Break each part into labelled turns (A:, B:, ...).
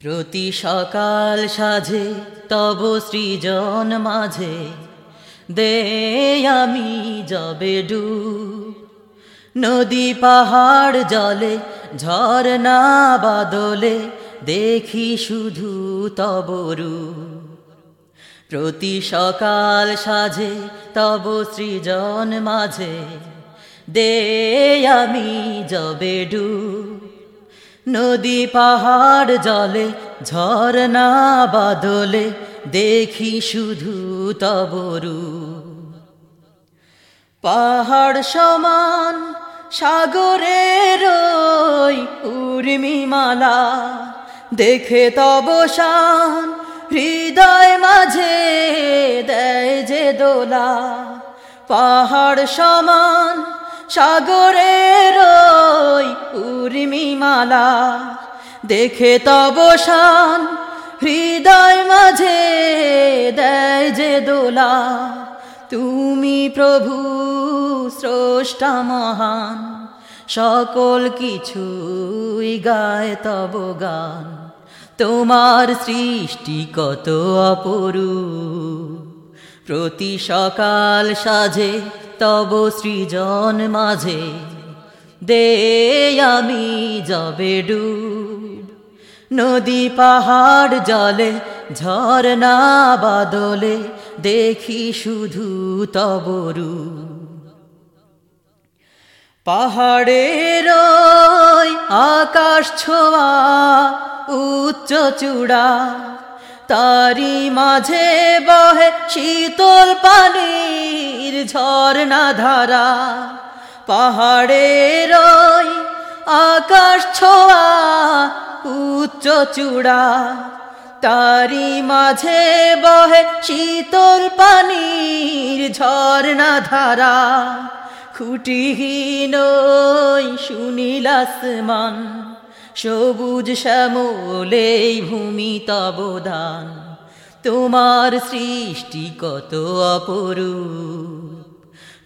A: প্রতি সকাল সাজে, তব সৃজন মাঝে। দে আমি যাবে ডু নদী পাহাড় জলে ঝরনা বাদলে, দেখি শুধু তবরু প্রতি সকাল সাজে, তব সৃজন মাঝে। দে আমি যাবে ডু নদী পাহাড় জলে ঝরনা বাদলে, দেখি শুধু তবরু পাহাড় সমান সাগরের উর্মিমালা, দেখে তব শান হৃদয় মাঝে দেয় যে দোলা। পাহাড় সমান সাগরের উর্মিমালা। দেখে তব শান হৃদয় মাঝে দেয় যে দোলা। তুমি প্রভু স্রষ্টা মহান, সকল কিছুই গায় তব গান। তোমার সৃষ্টি কত অপরু প্রতি সকাল সাজে তব সৃজন মাঝে, দে আমি যাবে ডুব। নদী পাহাড় জলে ঝরনা বাদলে, দেখি শুধু তবরু পাহাড়ের আকাশ ছোঁয়া, উচ্চ চূড়া তারি মাঝে বহে শীতল পানির ঝরনা ধারা। পাহাড়ের আকাশ ছোঁয়া উচ্চ চূড়া। তারি মাঝে বহে শীতল পানির ঝরনা ধারা। খুটিহীন সুনীল আসমান। সবুজ শ্যামলেই ভূমি তবদান। তোমার সৃষ্টি কত অপরূপ।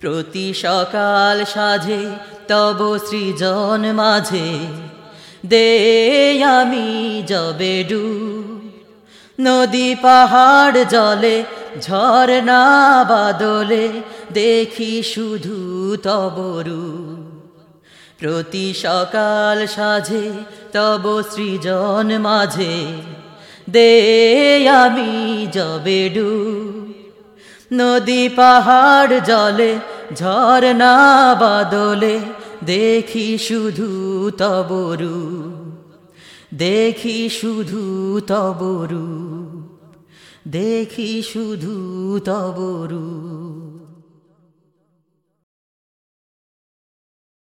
A: প্রতি সকাল সাজে তব সৃজন মাঝে। দে আমি যবে ডু নদী পাহাড় জলে ঝরনা বাদলে দেখি শুধু তবরু প্রতি সকাল সাজে তব সৃজন মাঝে, দে আমি যবে ডু। নদী পাহাড় জলে ঝরনা বাদলে, দেখি শুধু তবরু দেখি শুধু তবরু দেখি শুধু তবরু